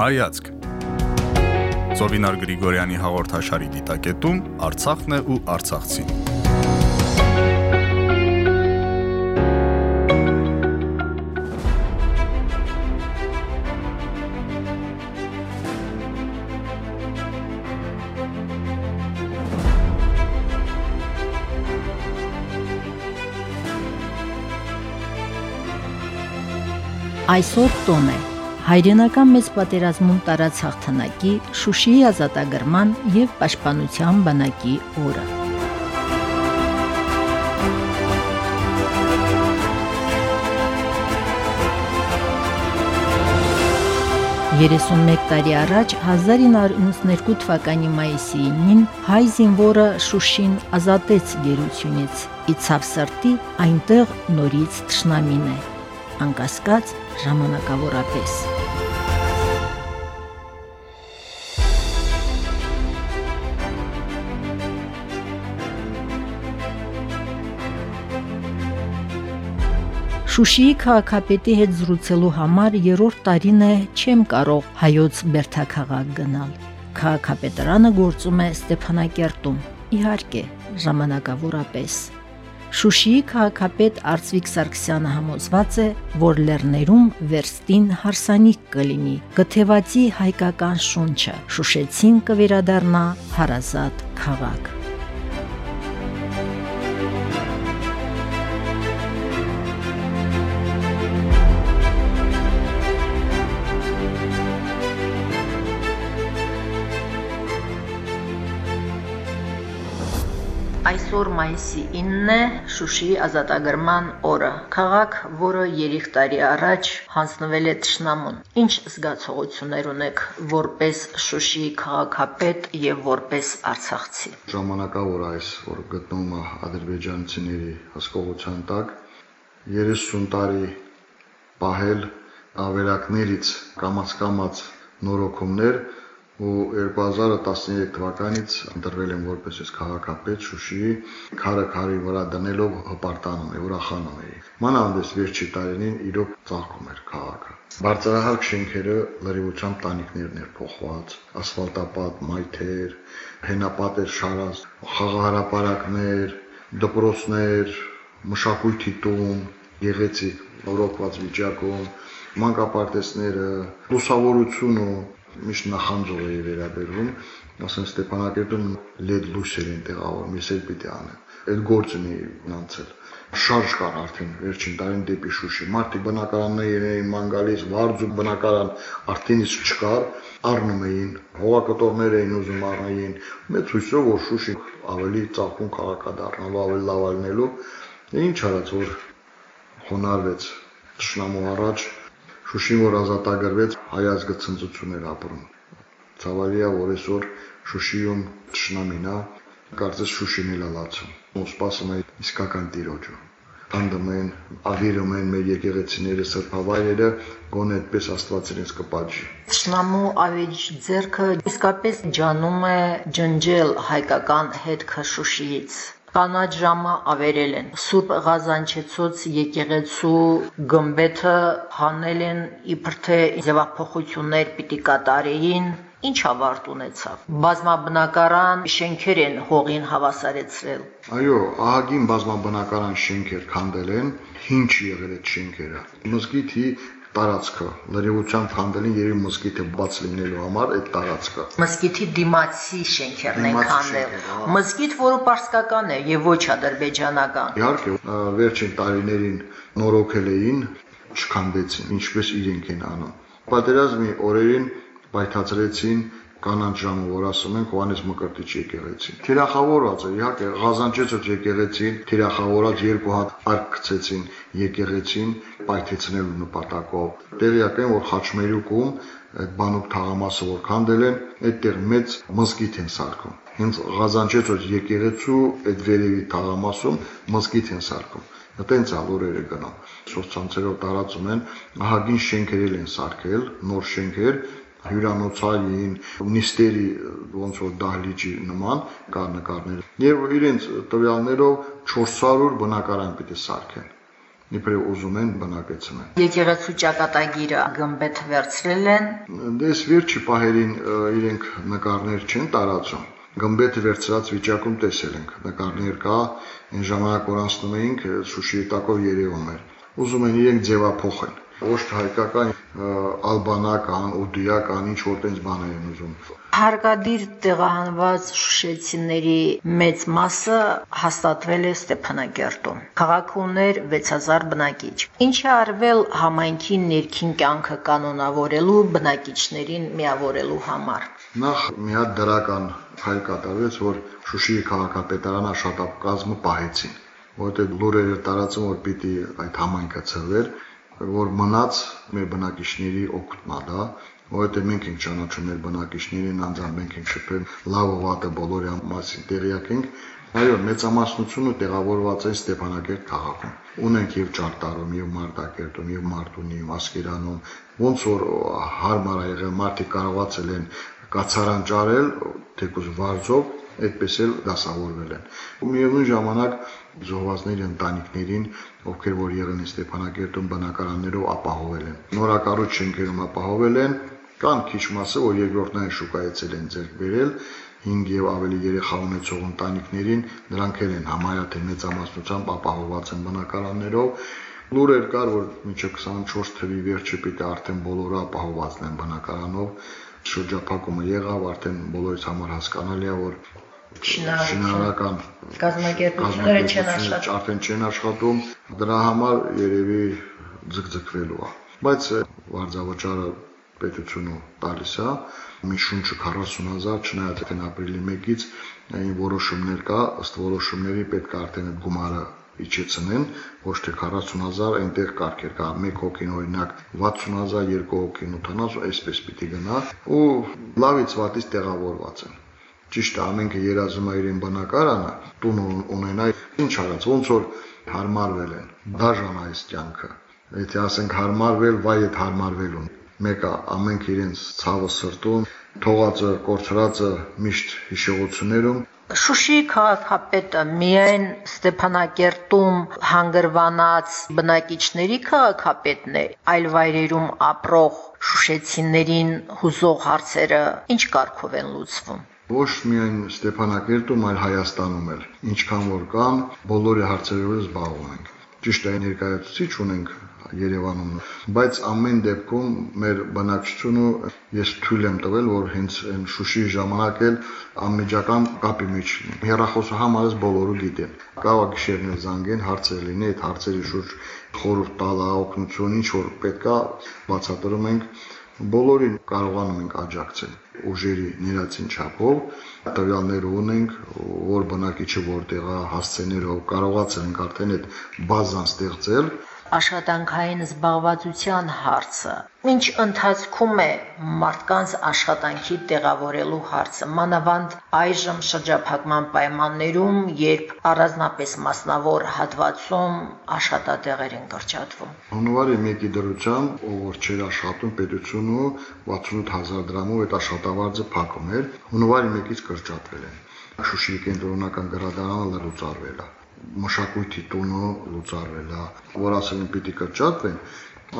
Հայացք Զովինար Գրիգորյանի հաղորդաշարի դիտակետում Արցախն է ու Արցախցին։ Այսօր տոն է հայրենական մեծ պատերազմում տարած հաղթանակի Շուշիի ազատագրման եւ պաշտպանության բանակի օրը։ Երեսունմեկ տարի առաջ 1992 թվականի մայիսի 9-ին հայ զինվորը Շուշին ազատեց գերությունից։ Իցավ սրտի այնտեղ նորից ճշնամին է անկասկած ժամանակավորապես։ Շուշիի քաղաքապետի հետ զրուցելու համար երրորդ տարին է չեմ կարող հայոց Բերթաքաղաք գնալ։ Քաղաքապետարանը գործում է Ստեփանակերտում։ Իհարկե, ժամանակավորապես Շուշիի քաղաքապետ Արծվիկ Սարգսյանը համոզված է, որ լեռներում վերստին հարսանիք կլինի, գթեվացի հայկական շունչը, Շուշեցին կվերադառնա հարազատ քաղաք։ Այսօր մայիսի 9-ն է Շուշիի ազատագրման օրը։ Քաղաք, որը 3 տարի առաջ հանձնվել է Տշնամուն։ Ինչ զգացողություններ ունեք որպես Շուշիի քաղաքապետ եւ որպես Արցախցի։ Ժամանակավոր այս, որ գտնվում է ադրբեջանցիների հսկողության տակ, 30 տարի պահել ավերակներից կամած-կամած նորոգումներ ու 2013 թվականից ընտրվել եմ որպես քաղաքապետ Շուշիի քարը քարի վրա դնելով հպարտանում է, ուրախանում է։ Մանավանդ վերջի տարիներին իրոք ծաղկում էր քաղաքը։ Բարձրահարկ շենքերը լրիվությամբ տանիքներն էր փոխված, ասֆալտապատ մայթեր, հենապատեր շարած, խաղահարապարակներ, դպրոցներ, մշակույթի տուն, գեղեցիկ, ռոկված վիճակում, մանկապարտեզները, լուսավորությունը միշտ նախանձով էի վերաբերվում, ասեն Ստեփանակերտում LED լույսեր են տեղավորում, ես էլ պիտի անեմ։ Այդ գործն էի անցել շարժ կար արդեն վերջին տարին դեպի Շուշի։ Մարտի բնակարաններ էին ման գալիս, Վարձու բնակարան արդեն իսկ չկար, առնում էին, հողակտորներ էին ուզում առնային։ Մեծ հույսով որ Շուշի ավելի ծաղկուն քաղաք դառնալու, ավելի լավ լինելու։ Ինչ արած որ խոնարհվեց ճշնամու առաջ Շուշին որ ազատագրվեց, հայազգը ցնծություն էր ապրում։ Ցավալի է, որ այսօր Շուշիում ճշնամին է, կարծես Շուշին էլ լացում։ Ու սպասում է իսկական տիրոջը հանդում են, ավիրում են մեր եկեղեցիները, սրբավայրերը, գոնե այդպես Աստված իրենց կպատժի։ Շնամու ավիճ ձերքը իսկապես ջանում է ջնջել հայկական հետքը Շուշիից կանաչ ժամը ավերել են Սուրբ Ղազանչեցոց եկեղեցու գմբեթը հանել են իբր թե ձևափոխություններ պիտի կատարեին ինչ ավարտ ունեցավ բազմաբնակարան շենքեր են հողին հավասարեցրել այո ահագին բազմաբնակարան շենքեր քանդել են ինչ եղել այդ շենքերը մզգիթի տարածքը լրիվությամբ քանդելին երևի մզկիթը բաց լինելու համար այդ տարածքը մզկիթի դիմացի շենքերն են քանդել մզկիթ որը պարսկական է եւ ոչ ադրբեջանական իհարկե վերջին տարիներին նորոգել էին չքանդեցին ինչպես իրենք են անում պատերազմի օրերին պայթացրեցին կանանց ժամը, որ ասում են Հովանես Մկրտիչ եկեղեցին։ Թիրախավորված է, իհարկե Ղազանչեցոց եկեղեցին թիրախավորած երկու հատ արկ գցեցին եկեղեցին պայթեցնելու նպատակով։ Տեղյակ են, որ Խաչմերուկում այդ բանուկ թաղամասը որ քանդել են, այդտեղ մեծ մզկիթ են սարքում։ Հենց Ղազանչեցոց եկեղեցու այդ վերևի թաղամասում մզկիթ են սարքում տենց ալորերը գնում սոցցանցերով տարածում են ահագին շենքերել են սարքել նոր շենքեր հյուրանոցային նիստերի ոնց որ դահլիճի նման կար նկարներ եւ իրենց տվյալներով 400 բնակարան պիտի սարքեն իբրև ուզում են բնակեցնել։ Եկեղեցու ճակատագիրը գմբեթ վերցրել են։ Դες վերջի պահերին իրենք նկարներ չեն տարածում։ Գմբեթը վերցրած վիճակում տեսել ենք։ Նկարներ կա, այն ժամանակ որ անցնում էինք Շուշիի տակով երևում էր։ Ուզում են իրենք ձևափոխել ոչ հայկական ալբանական, ուդիական, ինչ որ տենց բաներ են ուզում։ Հարգադիր տեղահանված շուշեցիների մեծ մասը հաստատվել է Ստեփանագերտում։ Քաղաքը ուներ 6000 բնակիչ։ Ինչ է արվել համայնքի ներքին կյանքը կանոնավորելու բնակիչներին միավորելու համար։ Նախ մի հատ դրական հայ կատարվեց, որ Շուշիի քաղաքապետարան աշխատակազմը պահեցին, որովհետև լուրերը տարածում որ պիտի այդ համայնքը ծրվեր, որ մնաց մեր բնակիչների օգտմա դա, որովհետև մենք ենք ճանաչում մեր բնակիչներին, անձամբ մենք ենք շփվել լավը վատը բոլորի մասին տեղյակ ենք, այո, մեծամասնությունը տեղավորված է Ստեփանագերտ քաղաքում։ Ունենք եւ Ճարտարում, եւ Մարտակերտում, եւ Մարտունիում, Ասկերանում, ոնց որ հարմար է եղել մարդիկ կարողացել են կացարան ճարել, թեկուզ վարձով, այդպես էլ դասավորվել են։ Ու միևնույն ժամանակ զոհվածների ընտանիքներին, ովքեր որ եղել են Ստեփանակերտում բնակարաններով ապահովել են։ Նորակառույց շենքերում ապահովել են, կան քիչ մասը, որ երկրորդնային շուկայից են ձեռք բերել, 5 եւ ավելի երեխա ունեցող ընտանիքներին նրանք են համարյա թե մեծամասնությամբ ապահովված են բնակարաններով լուրեր կար որ մինչև 24 թվի վերջը պիտի արդեն բոլորը ապահովված լինեն բնակարանով շրջափակումը եղավ արդեն բոլորիս համար հասկանալի է որ շինարարական կազմակերպությունները չեն աշխատում, արդեն չեն աշխատում, դրա համար երևի ձգձգվելու է։ Բայց վարձավճարը պետությունը տալիս է, մի շունչը 40000, չնայած այն ապրիլի 1-ից այն որոշումներ կա, ըստ որոշումների պետք է արդեն այդ գումարը իջեցնեն, ոչ թե 40000, այնտեղ կարգեր կա, մեկ հոգին օրինակ 60000, երկու հոգին 8000, այսպես պիտի գնա, ու լավից վատից տեղավորված են ճիշտ է ամենքը երազում է իրեն բնակարանը, տուն ունենա, ինչ արած, ոնց որ հարմարվել են։ Դաժան այս կյանքը։ Եթե ասենք հարմարվել, վայ այդ հարմարվելուն։ Մեկը ամենք իրենց ցավը սրտում, թողածը, կորցրածը միշտ հիշողություններում Շուշի քաղաքապետը միայն Ստեփանակերտում հանգրվանած բնակիչների քաղաքապետն է, այլ վայրերում ապրող շուշեցիներին հուզող հարցերը ինչ կարգով են լուծվում ոչ միայն Ստեփանակերտում, այլ Հայաստանում էլ։ Ինչքան որ կան, բոլորի հարցերով զբաղվում ենք։ Ճիշտ է, ներկայացուցիչ ունենք Երևանում, բայց ամեն դեպքում մեր բնակչությունը ես թույլ եմ տվել, որ հենց այն Շուշի ժամանակ էլ անմիջական կապի մեջ համարես բոլորը գիտեն։ Կարող գիշերներ զանգեն, հարցեր լինի, այդ հարցերի շուրջ խորհուրդ տալը, օգնություն, ինչ որ պետքա բացատրում ենք բոլորին կարողանում ենք աջակցել ուժերի ներածին չափով տվյալներ ունենք որ բնակիչը որտեղ է հասցեներով կարողացել ենք արդեն այդ բազան ստեղծել աշխատանքային զբաղվածության հարցը ինչ ընթացքում է մարդկանց աշխատանքի տեղավորելու հարցը մանավանդ այժմ շրջափակման պայմաններում երբ առանձնապես մասնավոր հատվածում աշխատատեղեր են կրճատվում հունվարի 1-ի դրությամբ ով չէր աշխատում պետությունը 68000 դրամով այդ աշխատավարձը փակում էր հունվարի 1-ից կրճատվել են Շուշիի կենտրոնական գրադարանը լրացվել է մշակույթի տունը լուծարվել է, որ ասել են պիտի կրճատվեն,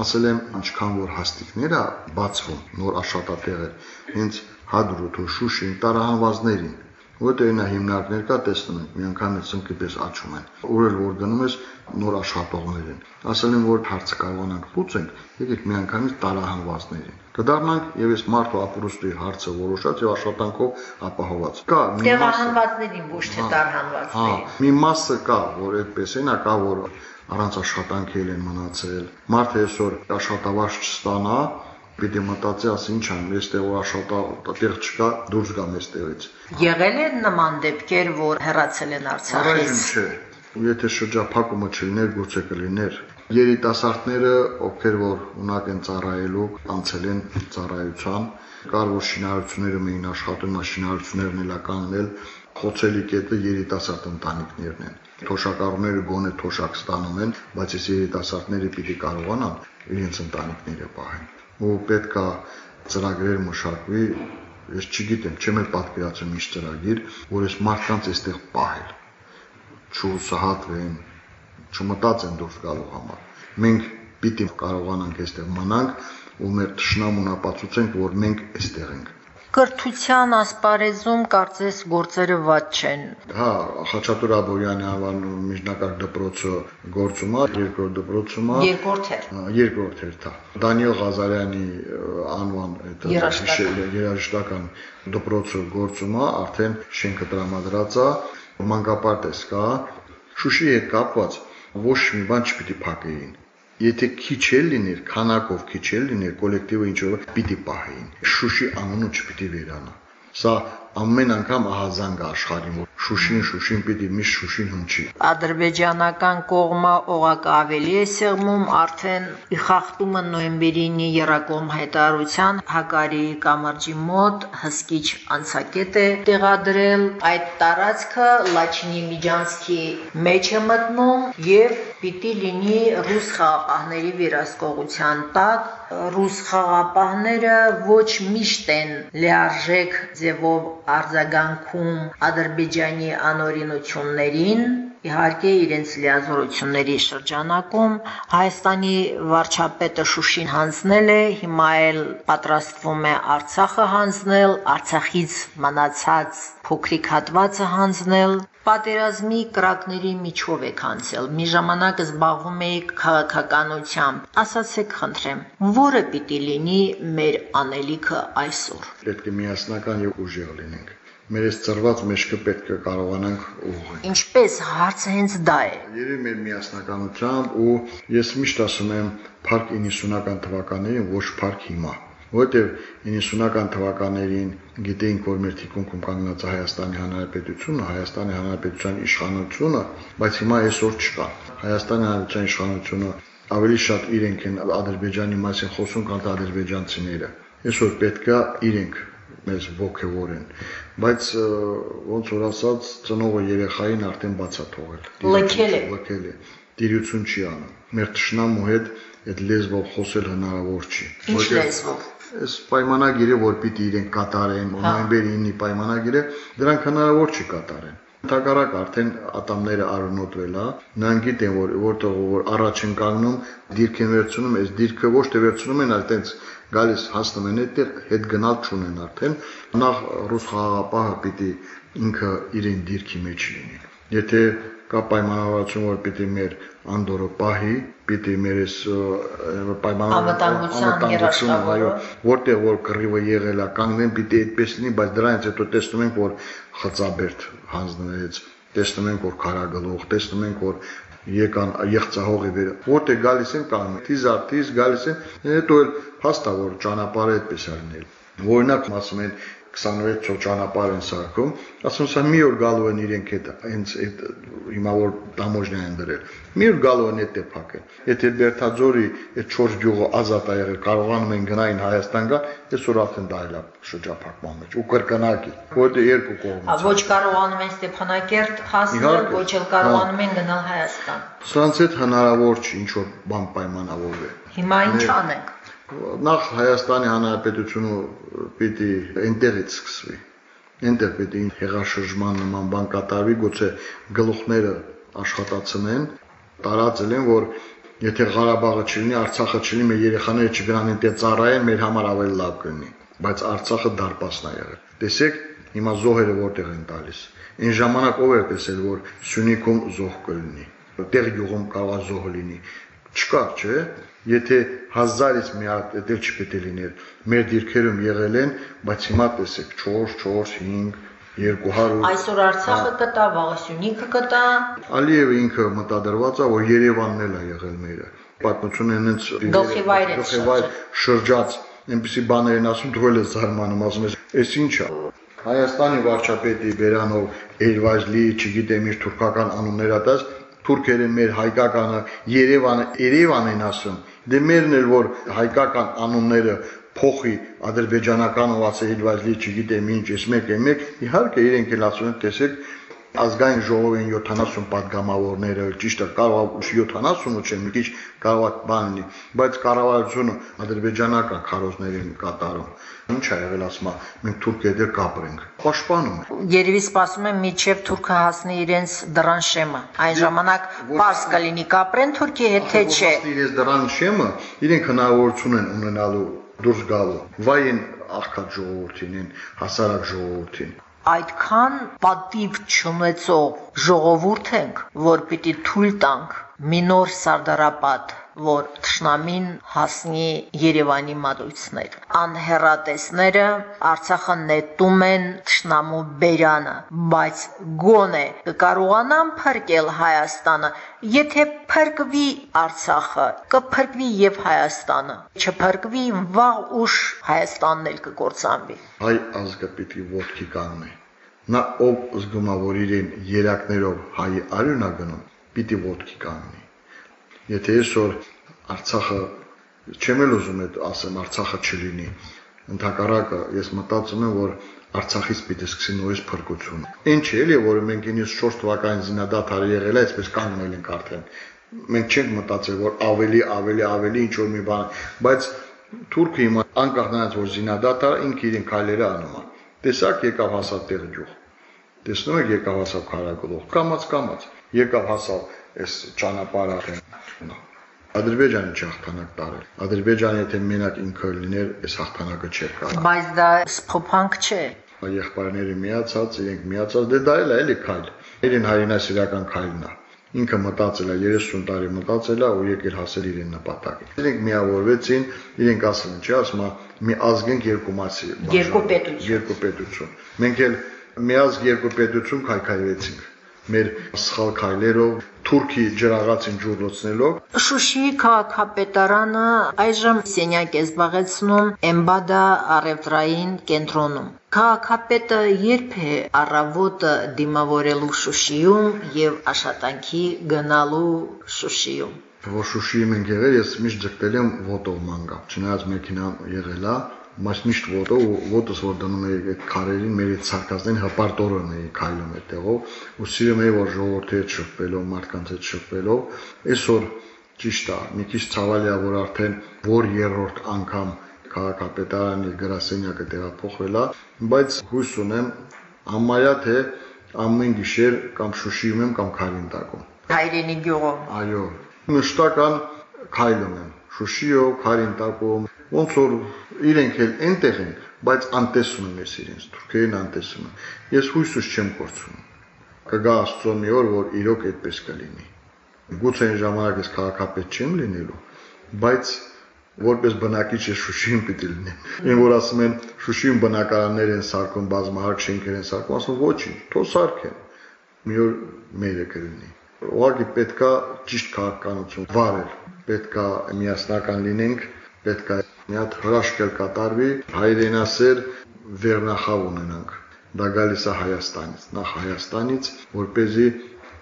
ասել եմ ինչքան որ հաստիկները բացվում նոր աշխատատեղեր, հենց հադրութ ու շուշին տարահանվածներին որտեղ նա հիմնարկներ կա տեսնում ենք միանգամից ծնկի պես աչում են օրել որ գնում ես նոր աշխատողներ են ասել են որ հարցը կարողանանք լուծենք եկեք միանգամից տարահանվածներին կդառնանք եւ այս մարդու ապրուստի հարցը որոշած եւ աշխատանքով ապահոված կա մի տեղահանվածներին ոչ թե տարհանվածներին հա մի մասը կա որ այդպես է նա կա որ առանց աշխատանքի են մնացել մարդը այսօր աշխատավարձ չստանա պիտի մտածի, ասի ինչ անում, այստեղ որ աշխատա տեղ չկա, դուրս գամ այստեղից։ Եղել է նման դեպքեր, որ հեռացել են Արցախից։ Առայժմ չէ։ Եթե շրջափակումը չլիներ, գուցե կլիներ։ Երիտասարդները, ովքեր որ ունակ են ծառայելու, անցել են ծառայության, կար որ շինարարությունները մեն աշխատում, շինարարություններն էլ կանել, խոցելի կետը երիտասարդ ընտանիքներն են։ Թոշակառուները գոնե թոշակ ստանում են, բայց այս երիտասարդները պիտի կարողանան իրենց ընտանիքները պահեն ու պետքա ծրագրեր մշակվի ես չգիտեմ, չեմ էլ պատկերացնում ինչ ծրագիր, որ այս մարդկանց այստեղ պահել, չուսահատվեն, չմտածեն դուրս գալու համար։ Մենք պիտի կարողանանք այստեղ մնանք ու մեր ճշնամուն ապացուցենք, որ մենք այստեղ ենք կրթության ասպարեզում կարծես գործերը ված չեն։ Հա, Խաչատուր Աբոյանի անվան միջնակարգ դպրոցը գործում է, երկրորդ դպրոցում է։ Երկրորդ էր։ Երկրորդ էր, հա։ Դանիել Ղազարյանի անվան այդ երաժշտական դպրոցը գործում է, արդեն շենքը տրամադրած է, մանկապարտեզ կա։ Շուշի հետ կապված ոչ մի բան չպիտի փակեին Եթե քիչ էլ լիներ, քանակով քիչ էլ լիներ, կոլեկտիվը ինչ որ պիտի պահեին։ Շուշի անունը չպիտի վերանա։ Սա ամեն անգամ ահազանգ աշխարհին որ Շուշին Շուշին պիտի միշտ Շուշին հնչի։ Ադրբեջանական կողմը օղակը ավելի է սեղմում արդեն իխախտումը նոյեմբերինի երակոմ հայտարարության Հակարի կամրջի մոտ հսկիչ անցակետ է տեղադրել այդ տարածքը Լաչինի Միջանցքի մեջ է մտնում եւ պիտի լինի ռուս խաղապահների վերահսկողության տակ ռուս խաղապահները ոչ միշտ են լիարժեք ձևով արձագանքում Ադրբեջանի անօրինություններին իհարկե իրենց լիազորությունների շրջանակում Հայաստանի վարչապետը Շուշին հանձնել է, հիմա էլ պատրաստվում է Արցախը հանձնել, Արցախից մնացած փոքրիկ հատվածը հանձնել պատերազմի կրակների միջով եք անցել։ Մի ժամանակ զբաղվում եք քաղաքականությամբ։ Ասացեք, խնդրեմ, որը պիտի լինի մեր անելիքը այսօր։ Պետք է միասնական եւ ուժեղ լինենք մեր այս ծրված մեջքը պետք է կարողանանք ուղղել։ Ինչպես հարցը հենց դա է։ Երևի մեր միասնականությամբ ու ես միշտ ասում եմ փառք 90-ական թվականներին ոչ փառք հիմա որտեղ 90-ական թվականներին գիտեինք, որ մեր թիկունքում կանգնած է Հայաստանի Հանրապետությունը, Հայաստանի Հանրապետության իշխանությունը, բայց հիմա այսօր չկա։ Հայաստանի Հանրապետության իշխանությունը ավելի շատ իրենք են Ադրբեջանի մասին խոսում, քան ադրբեջանցիները։ Այսօր պետքա իրենք մեզ ողջորեն բայց ոնց որ ասած ծնողը երեխային արդեն բացա թողել լքել է լքել է դիրություն չի անում մեր ճշնամու հետ այդ լեզվով խոսել հնարավոր չի ինչ լեզվով այս պայմանագիրը, որ պիտի իրենք կատարեն, նոյեմբերի 9-ի պայմանագիրը, դրանք հնարավոր չի կատարեն։ Թակարակ արդեն ատամները արնոտվել է, նրանք գիտեն, որ որտեղ որ առաջ են կանգնում, դիրք են վերցնում, այս դիրքը ոչ թե վերցնում են, այլ տենց գալիս հասնում են այդտեղ, հետ գնալ չունեն արդեն։ Նախ ռուս խաղապահը պիտի ինքը իրեն դիրքի մեջ լինի։ Եթե կա պայմանավորություն, որ պիտի մեր անդորը պահի, պիտի մեր այս պայմանավորության երաշխավորը, այո, որտեղ որ կռիվը եղել է, կանգնեն, պիտի այդպես լինի, բայց դրանից հետո տեսնում ենք, որ խծաբերդ հանձնվեց, տեսնում ենք, որ քարագլուխ, տեսնում ենք, որ եկան եղծահողի վեր, որտեղ գալիս են կանում, թիզ արտիզ գալիս են, հետո էլ հաստա որ ճանապարհը այդպես է լինել։ Օրինակ ասում են 26 ծո ճանապարհ են սարքում, ասում սա մի օր գալու են իրենք հետ, հենց այդ հիմա որ դամոժնա են դրել։ Մի օր գալու են այդ փակեն։ Եթե Բերթաձորի այդ 4 գյուղը ազատ է եղել, կարողանում են գնային Հայաստան գա, այսօր արդեն դա էլ է շրջափակման մեջ ու կրկնակի, որտեղ երկու կողմից։ Ոչ կարողանում են Ստեփանակերտ հասնել, ոչ էլ կարողանում են գնալ Հայաստան։ Սրանց հետ հնարավոր չի ինչ որ բան պայմանավորվել։ Հիմա ինչ անենք նախ Հայաստանի Հանրապետությունը պիտի այնտեղից սկսվի։ Այնտեղ պիտի հեղաշրջման նման բան կատարվի, գուցե գլուխները աշխատացնեն, տարածել են, որ եթե Ղարաբաղը չլինի, Արցախը չլինի, մեր երեխաները չգնան այնտեղ ծառայեն, մեր համար ավելի լավ կլինի։ Բայց Արցախը դարպասն է եղել։ Տեսեք, հիմա զոհերը որտեղ են տալիս։ Այն ժամանակ ով էր տեսել, որ Սյունիքում զոհ կլինի։ Տեղ գյուղում կարող է զոհ լինի։ Չկա, չէ՞ Եթե 1000-ից մի հատ դել չպետք է լիներ։ Մեր դիրքերում եղել են, բայց հիմա տեսեք 4, 4, 5 200 Այսօր Արցախը կտա, Վաղասյունիքը կտա։ Ալիևը ինքը մտադրված է, որ Երևանն էլ է եղել մերը։ Պատմությունը հենց գլխիվայր է գլխիվայր շրջած այնպեսի բաներ են ասում, դու էլ ես զարմանում, ասում ես, «Էս ի՞նչ է»։ Հայաստանի վարչապետի Բերանով, Էլվազլի, չգիտեմ, իր թուրքական անուններ ատած, թուրքերը մեր հայկականը Երևանը, Երևան են ասում, Դե մերն էլ որ հայկական անունները փոխի ադրբեջանական ովացել վազլի չգիտեմ ինչ, ես մեկ է մեկ, իհարկե իրենք էլ ասում են, տեսեք, ազգային ժողովին 70 падգամավորները ճիշտ է կարող 70-ը չէ մի քիչ կարող բան լինի բայց կառավարությունը ադրբեջանական քարոզներին կատարում ինչ ա եղել ասма մենք Թուրքիա դեր կապրենք պաշտպանում երևի սպասում եմ միջև Թուրքը հասնի իրենց դրան շեմը այն ժամանակ պարս կլինի կապրեն Թուրքիա հետ թե չէ իրենց դրան շեմը իրենք հնարավորություն են ունենալու դուրս գալու վայն աղքատ ժողովրդին հասարակ ժողովրդին այդքան պատիվ չունեցող ժողովուրդ ենք, որ պիտի թույլ տանք մի նոր սարդարապատ, որ թշնամին հասնի Երևանի մատույցներ։ Անհերատեսները Արցախը նետում են թշնամու բերանը, բայց գոնե կկարողանան փրկել Հայաստանը, եթե փրկվի Արցախը, կփրկվի եւ Հայաստանը։ Չփրկվի վաղ ուշ Հայաստանն էլ կկործանվի։ Հայ ազգը պիտի ոտքի կանգնի։ Նա ով զգում է, որ իրեն երակներով հայի արյունա գնում, պիտի ոտքի կանգնի Եթե այսօր Արցախը չեմ էլ ուզում այդ ասեմ Արցախը չլինի, ընդհակառակը ես մտածում եմ, որ Արցախից պիտի սկսի նորից փրկություն։ Ինչ էլի, որ մենք 94 թվականին զինադադար եղել է, այսպես կանգնել ենք արդեն։ Մենք չենք մտածել, որ ավելի, ավելի, ավելի ինչ որ մի բան, բայց Թուրքը հիմա անկախ նրանց որ զինադադար ինքը իրեն քայլերը անում է։ Տեսակ եկավ հասավ տեղ ջուղ։ Տեսնում եք եկավ հասավ քարագլուխ, կամած կամած, եկավ հասավ այս ճանապարհը Ադրբեջանը չի հաղթանակ տարել։ Ադրբեջանը եթե մենակ ինքը լիներ, այս հաղթանակը չէր կարող։ Բայց դա սփոփանք չէ։ Եղբայրները միացած, իրենք միացած, դե դա էլ է էլի քայլ։ Իրեն հայրենասիրական քայլն է։ Ինքը մտածել է 30 տարի մտածել է ու եկել հասել իրեն նպատակը։ Իրենք միավորվեցին, իրենք ասել են, չի ասում, մի ազգ ենք երկու մասի։ Երկու պետություն։ Երկու պետություն։ Մենք էլ մի ազգ երկու պետություն քայքայվեցինք մեր սխալ քայլերով Թուրքի ջրաղացին ջուրլոցնելով Շուշիի քաղաքապետարանը այժմ սենյակ է զբաղեցնում Էմբադա առևտրային կենտրոնում։ Քաղաքապետը երբ է առավոտը դիմավորելու Շուշիում եւ աշխատանքի գնալու Շուշիում։ Որ Շուշիի մենք եղել, ես միշտ ձգտել եմ ոտով մանգա։ Չնայած մեքենա եղել է, բայց միշտ ոտը ոտս որ դնում էի քարերին մեր այդ ցարկածներին հպարտորեն էի քայլում այդտեղով ու սիրում էի որ ժողովրդի հետ շփվելով մարդկանց հետ շփվելով այսօր ճիշտ է մի քիչ ցավալի է որ արդեն որ երրորդ անգամ քաղաքապետարանի գրասենյակը տեղափոխվել է բայց հույս ունեմ ամայա թե ամեն գիշեր կամ Շուշիում եմ կամ Քարինտակում հայրենի գյուղում այո մշտական քայլում եմ Շուշիով, Քարինտակում ոնց որ իրենք էլ այնտեղ են, բայց անտեսում են ես իրենց, թուրքերին անտեսում են։ Ես հույսուս չեմ կորցնում։ Կգա Աստծո մի օր, որ իրոք այդպես կլինի։ Գուցե այն ժամանակ ես քաղաքապետ չեմ լինելու, բայց որպես բնակիչ է Շուշիում պիտի լինեմ։ Այն որ ասում են Շուշիում բնակարաններ են սարքում, բազմահարկ շենքեր են սարքում, ասում ոչինչ, թող սարքեն։ Մի օր մերը կլինի։ Ուղղակի պետքա ճիշտ քաղաքականություն վարել, պետքա միասնական լինենք, պետքա մի հատ հրաշք էլ կատարվի, հայրենասեր վերնախավ ունենանք։ Դա գալիս է Հայաստանից, նախ Հայաստանից, որ เป զի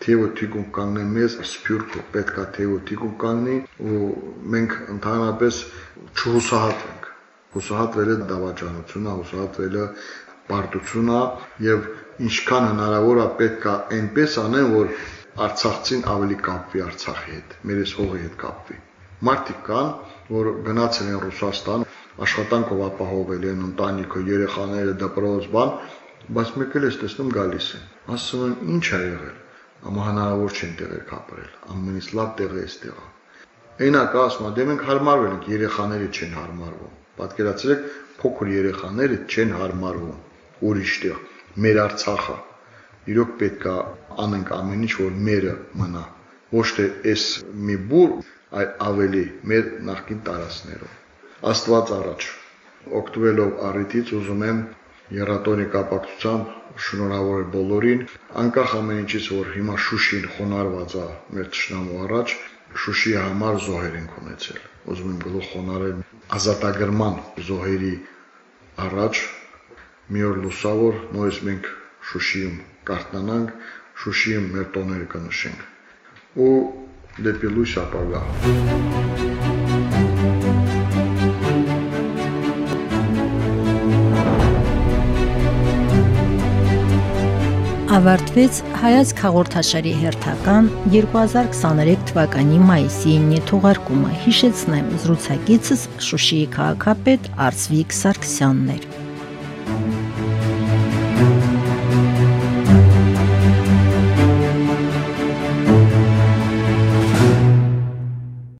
թեւը թիկուն կանգնի մեզ սփյուռքը պետքա թեւը թիկուն կանգնի ու մենք ընդհանրապես չհուսահատվենք հուսահատվելը դավաճանությունն է հուսահատվելը պարտությունն է եւ ինչքան հնարավոր է պետքա այնպես անեն որ արցախցին ավելի կապվի արցախի հետ մեր այս հողի հետ կապվի մարդիկ կան որ գնացել են Ռուսաստան, աշխատանքով ապահովել են ընտանիքը, երեխաները, դպրոց, բան, բայց մեկ էլ էս տեսնում գալիս են։ Ասում են, ինչ է եղել։ Ամա հնարավոր չեն տեղեր կապրել։ Ամենից լավ տեղը էս տեղը։ Այնակ ասում, դե մենք հարմարվել ենք, երեխաները չեն հարմարվում։ Պատկերացրեք, փոքր երեխաները չեն հարմարվում ուրիշ տեղ։ Մեր Արցախը իրոք պետքա անենք ամեն ինչ, որ մերը մնա։ Ոչ թե այս մի բուր այլ ավելի մեր նախկին տարածներով։ Աստված առաջ օգտվելով առիթից ուզում եմ երատոնի կապակցությամբ շնորհավորել բոլորին, անկախ ամեն ինչից, որ հիմա Շուշին խոնարհված է մեր ճշնամու առաջ, Շուշի համար զոհեր ենք ունեցել։ Ուզում եմ գլուխ խոնարհել ազատագրման զոհերի առաջ մի օր լուսավոր նույնիսկ մենք Շուշիում կարտնանանք, Շուշիում մեր տոները կնշենք։ Ու դեպի լույս ապագա։ ավարտվեց հայացք հաղորդաշարի հերթական 2023 թվականի մայիսի 9-ի թողարկումը։ Հիշեցնեմ, զրուցակիցս Շուշիի քաղաքապետ Արծվիկ Սարգսյանն էր։